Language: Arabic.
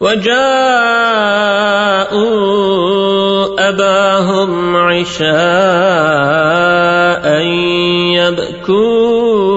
وجاءوا أباهم عشاء يبكون